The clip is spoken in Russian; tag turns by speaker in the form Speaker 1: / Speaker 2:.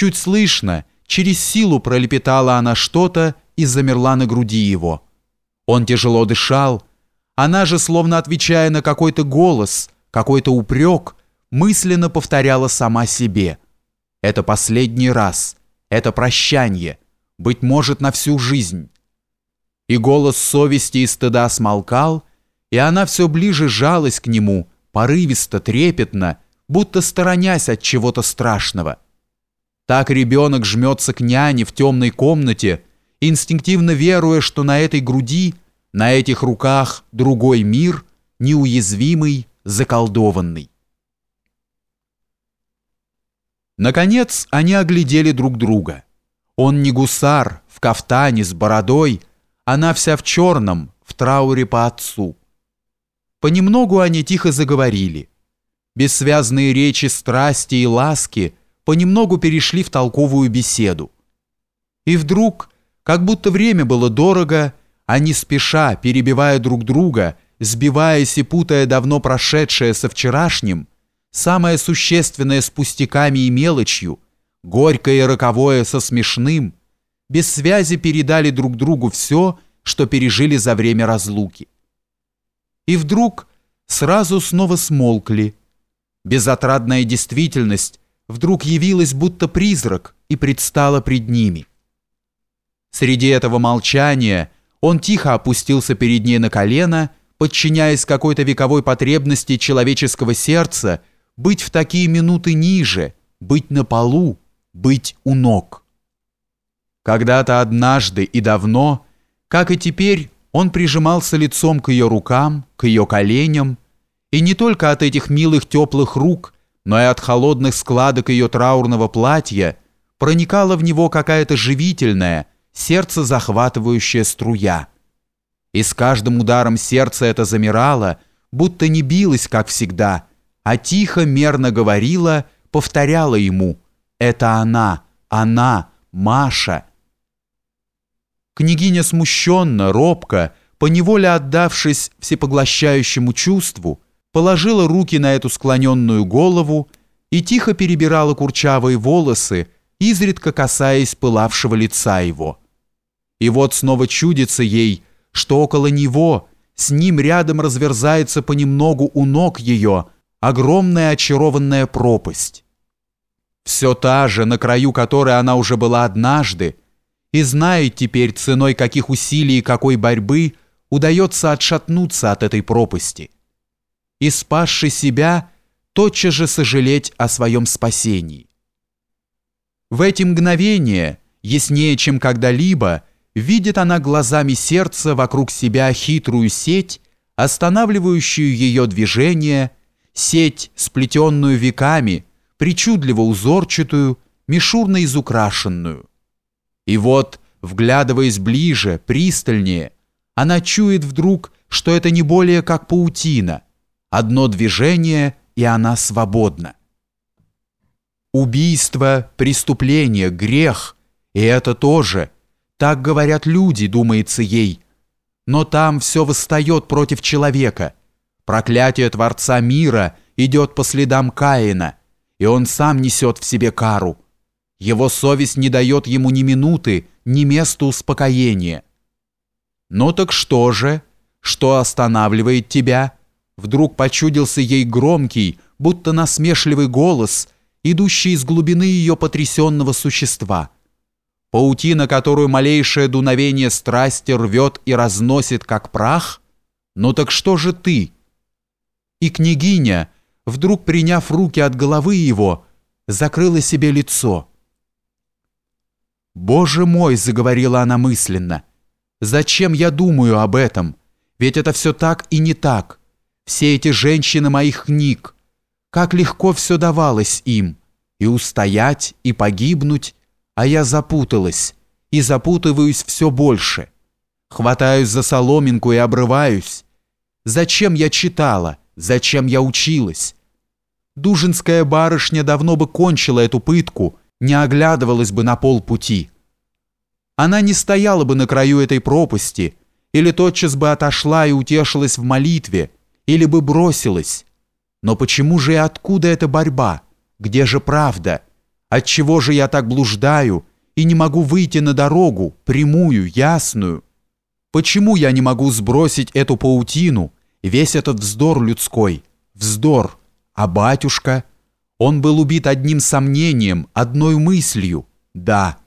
Speaker 1: Чуть слышно, через силу пролепетала она что-то и замерла на груди его. Он тяжело дышал, она же, словно отвечая на какой-то голос, какой-то упрек, мысленно повторяла сама себе. «Это последний раз, это прощание, быть может, на всю жизнь». И голос совести и стыда смолкал, и она все ближе жалась к нему, порывисто, трепетно, будто сторонясь от чего-то страшного. Так ребенок жмется к няне в темной комнате, инстинктивно веруя, что на этой груди, на этих руках другой мир, неуязвимый, заколдованный. Наконец они оглядели друг друга. Он не гусар, в кафтане, с бородой, она вся в черном, в трауре по отцу. Понемногу они тихо заговорили. Бессвязные речи страсти и ласки – понемногу перешли в толковую беседу. И вдруг, как будто время было дорого, они спеша, перебивая друг друга, сбиваясь и путая давно прошедшее со вчерашним, самое существенное с пустяками и мелочью, горькое и роковое со смешным, без связи передали друг другу все, что пережили за время разлуки. И вдруг сразу снова смолкли. Безотрадная действительность вдруг явилась будто призрак и предстала пред ними. Среди этого молчания он тихо опустился перед ней на колено, подчиняясь какой-то вековой потребности человеческого сердца быть в такие минуты ниже, быть на полу, быть у ног. Когда-то однажды и давно, как и теперь, он прижимался лицом к ее рукам, к ее коленям, и не только от этих милых теплых рук – но и от холодных складок ее траурного платья проникала в него какая-то живительная, сердце захватывающая струя. И с каждым ударом сердца это замирало, будто не билось, как всегда, а тихо, мерно говорила, повторяла ему «Это она, она, Маша». Княгиня смущенно, робко, поневоле отдавшись всепоглощающему чувству, положила руки на эту склоненную голову и тихо перебирала курчавые волосы, изредка касаясь пылавшего лица его. И вот снова чудится ей, что около него, с ним рядом разверзается понемногу у ног ее огромная очарованная пропасть. Все та же, на краю которой она уже была однажды, и знает теперь ценой каких усилий и какой борьбы удается отшатнуться от этой пропасти – и спасши себя, тотчас же сожалеть о своем спасении. В эти мгновения, яснее, чем когда-либо, видит она глазами сердца вокруг себя хитрую сеть, останавливающую ее движение, сеть, сплетенную веками, причудливо узорчатую, мишурно изукрашенную. И вот, вглядываясь ближе, пристальнее, она чует вдруг, что это не более как паутина – Одно движение, и она свободна. Убийство, преступление, грех, и это тоже. Так говорят люди, думается ей. Но там все восстает против человека. Проклятие Творца мира идет по следам Каина, и он сам несет в себе кару. Его совесть не дает ему ни минуты, ни места успокоения. Ну так что же? Что останавливает тебя? Вдруг почудился ей громкий, будто насмешливый голос, идущий из глубины ее потрясенного существа. Паутина, которую малейшее дуновение страсти рвет и разносит, как прах? Ну так что же ты? И княгиня, вдруг приняв руки от головы его, закрыла себе лицо. «Боже мой!» — заговорила она мысленно. «Зачем я думаю об этом? Ведь это все так и не так все эти женщины моих книг, как легко все давалось им, и устоять, и погибнуть, а я запуталась, и запутываюсь все больше. Хватаюсь за соломинку и обрываюсь. Зачем я читала, зачем я училась? Дужинская барышня давно бы кончила эту пытку, не оглядывалась бы на полпути. Она не стояла бы на краю этой пропасти, или тотчас бы отошла и утешилась в молитве, или бы бросилась. Но почему же и откуда эта борьба? Где же правда? Отчего же я так блуждаю и не могу выйти на дорогу, прямую, ясную? Почему я не могу сбросить эту паутину, весь этот вздор людской? Вздор. А батюшка? Он был убит одним сомнением, одной мыслью. Да,